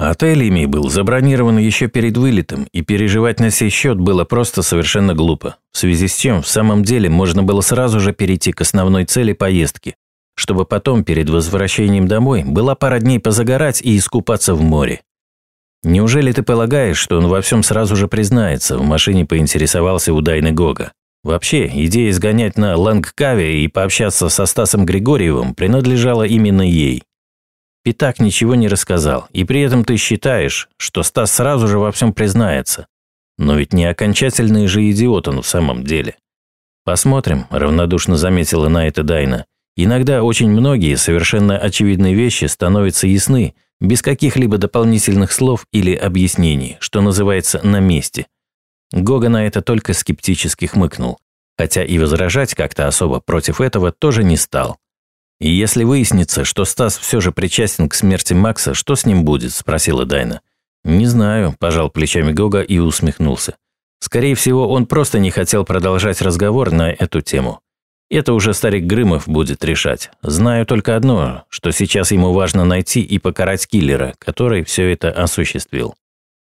Отель ими был забронирован еще перед вылетом, и переживать на сей счет было просто совершенно глупо, в связи с чем в самом деле можно было сразу же перейти к основной цели поездки, чтобы потом перед возвращением домой была пара дней позагорать и искупаться в море. Неужели ты полагаешь, что он во всем сразу же признается, в машине поинтересовался у Дайны Гога? Вообще, идея сгонять на Лангкаве и пообщаться со Стасом Григорьевым принадлежала именно ей. Питак ничего не рассказал, и при этом ты считаешь, что Стас сразу же во всем признается. Но ведь не окончательный же идиот он в самом деле. Посмотрим, равнодушно заметила на это Дайна. Иногда очень многие совершенно очевидные вещи становятся ясны, без каких-либо дополнительных слов или объяснений, что называется на месте. Гога на это только скептически хмыкнул, хотя и возражать как-то особо против этого тоже не стал. «И если выяснится, что Стас все же причастен к смерти Макса, что с ним будет?» – спросила Дайна. «Не знаю», – пожал плечами Гога и усмехнулся. «Скорее всего, он просто не хотел продолжать разговор на эту тему. Это уже старик Грымов будет решать. Знаю только одно, что сейчас ему важно найти и покарать киллера, который все это осуществил».